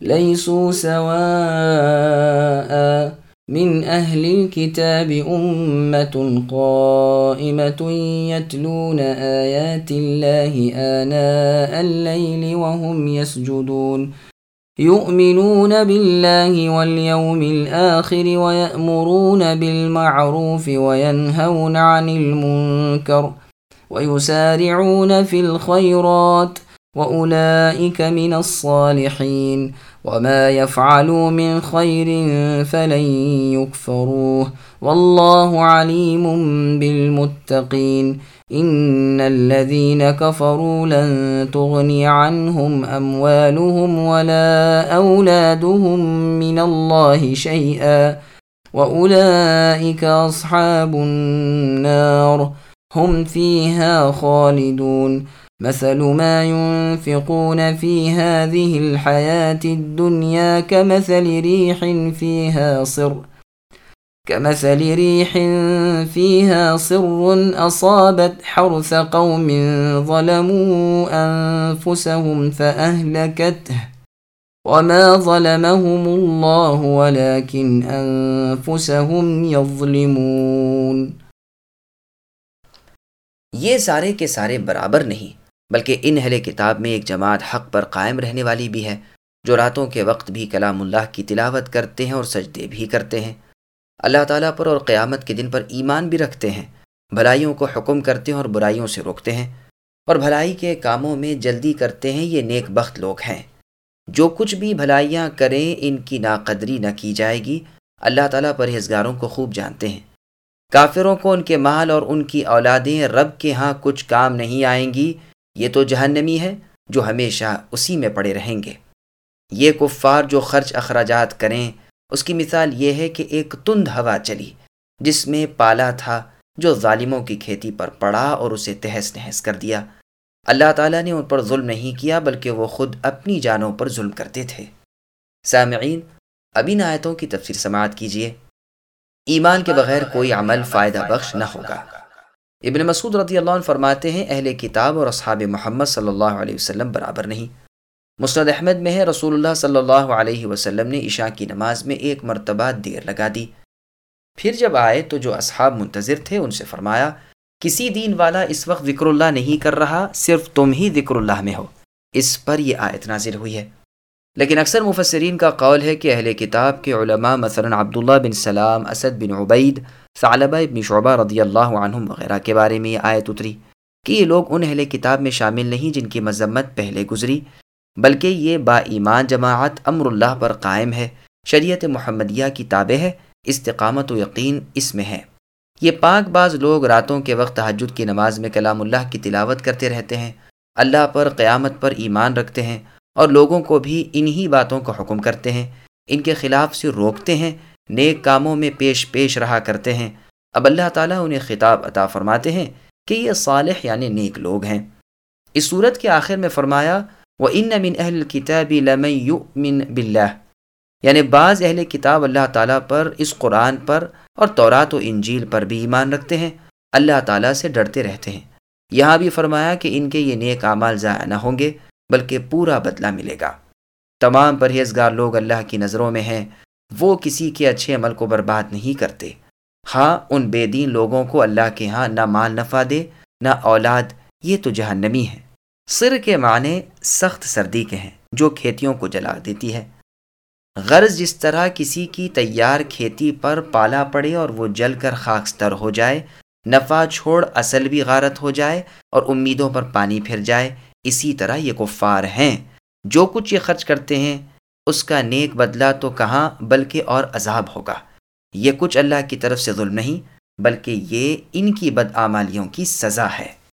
ليسوا سواء من أهل الكتاب أمة قائمة يتلون آيات الله آناء الليل وهم يسجدون يؤمنون بالله واليوم الآخر ويأمرون بالمعروف وينهون عن المنكر ويسارعون في الخيرات وأولئك من الصالحين وما يفعلوا من خير فلن يكفروه والله عليم بالمتقين إن الذين كفروا لن تغني عنهم أموالهم ولا أولادهم من الله شيئا وأولئك أصحاب النار هم فيها خالدون مثل ما ينفقون في هذه الحياة الدنيا كمثل ريح فيها صر كمثل ريح فيها صر أصابت حرث قوم ظلموا أنفسهم فأهلكته وما ظلمهم الله ولكن أنفسهم يظلمون یہ سارے کے سارے برابر نہیں۔ بلکہ ان اہل کتاب میں ایک جماعت حق پر قائم رہنے والی بھی ہے، جو راتوں کے وقت بھی کلام اللہ کی تلاوت کرتے ہیں اور سجدے بھی کرتے ہیں۔ اللہ تعالیٰ پر اور قیامت کے دن پر ایمان بھی رکھتے ہیں۔ بھلائیوں کو حکم کرتے ہیں اور برائیوں سے روکتے ہیں۔ اور بھلائی کے کاموں میں جلدی کرتے ہیں، یہ نیک بخت لوگ ہیں۔ جو کچھ بھی بھلائیاں کریں، ان کی ناقدری نہ کی جائے گی۔ اللہ تعالیٰ پرہیزگاروں کو خوب جانتے ہیں۔ کافروں کو ان کے مال اور ان کی اولادیں رب کے ہاں کچھ کام نہیں آئیں گی۔ یہ تو جہنمی ہے جو ہمیشہ اسی میں پڑے رہیں گے۔ یہ کفار جو خرچ اخراجات کریں، اس کی مثال یہ ہے کہ ایک تند ہوا چلی، جس میں پالا تھا جو ظالموں کی کھیتی پر پڑا اور اسے تہس نہس کر دیا۔ اللہ تعالیٰ نے ان پر ظلم نہیں کیا، بلکہ وہ خود اپنی جانوں پر ظلم کرتے تھے۔ سامعین اب ان آیتوں کی تفسیر سماعت کیجیے ایمان کے بغیر کوئی عمل فائدہ بخش نہ ہوگا۔ ابن مسعود رضی اللہ عنہ فرماتے ہیں، اہل کتاب اور اصحاب محمد صلی اللہ علیہ وسلم برابر نہیں۔ مسند احمد میں ہے رسول اللہ صلی اللہ علیہ وسلم نے عشاء کی نماز میں ایک مرتبہ دیر لگا دی۔ پھر جب آئے تو جو اصحاب منتظر تھے، ان سے فرمایا، کسی دین والا اس وقت ذکر اللہ نہیں کر رہا، صرف تم ہی ذکر اللہ میں ہو۔ اس پر یہ آیت نازل ہوئی ہے۔ لیکن اکثر مفسرین کا قول ہے کہ اہل کتاب کے علماء مثلا عبداللہ بن سلام، اسد بن عبید، ثعلبہ ابن شعبہ رضی اللہ عنہم وغیرہ کے بارے میں یہ آیت اتری کہ یہ لوگ ان اہل کتاب میں شامل نہیں جن کی مذمت پہلے گزری، بلکہ یہ با ایمان جماعت امر اللہ پر قائم ہے، شریعت محمدیہ کی تابع ہے، استقامت و یقین اس میں ہے۔ یہ پاک بعض لوگ راتوں کے وقت تحجد کی نماز میں کلام اللہ کی تلاوت کرتے رہتے ہیں، اللہ پر قیامت پر ایمان رکھتے ہیں اور لوگوں کو بھی انہی باتوں کا حکم کرتے ہیں۔ ان کے خلاف سے روکتے ہیں، نیک کاموں میں پیش پیش رہا کرتے ہیں۔ اب اللہ تعالیٰ انہیں خطاب عطا فرماتے ہیں کہ یہ صالح یعنی نیک لوگ ہیں۔ اس صورت کے آخر میں فرمایا وہ ان من اہل کتاب من بلّہ یعنی بعض اہل کتاب اللہ تعالیٰ پر اس قرآن پر اور تورات و انجیل پر بھی ایمان رکھتے ہیں۔ اللہ تعالیٰ سے ڈرتے رہتے ہیں۔ یہاں بھی فرمایا کہ ان کے یہ نیک اعمال ضائع نہ ہوں گے۔ بلکہ پورا بدلہ ملے گا۔ تمام پرہیزگار لوگ اللہ کی نظروں میں ہیں، وہ کسی کے اچھے عمل کو برباد نہیں کرتے۔ ہاں ان بے دین لوگوں کو اللہ کے ہاں نہ مال نفع دے، نہ اولاد، یہ تو جہنمی ہے سر کے معنی سخت سردی کے ہیں، جو کھیتیوں کو جلا دیتی ہے۔ غرض جس طرح کسی کی تیار کھیتی پر پالا پڑے اور وہ جل کر خاکستر ہو جائے، نفع چھوڑ اصل بھی غارت ہو جائے اور امیدوں پر پانی پھر جائے اسی طرح یہ کفار ہیں۔ جو کچھ یہ خرچ کرتے ہیں، اس کا نیک بدلہ تو کہاں بلکہ اور عذاب ہوگا۔ یہ کچھ اللہ کی طرف سے ظلم نہیں، بلکہ یہ ان کی بدعمالیوں کی سزا ہے۔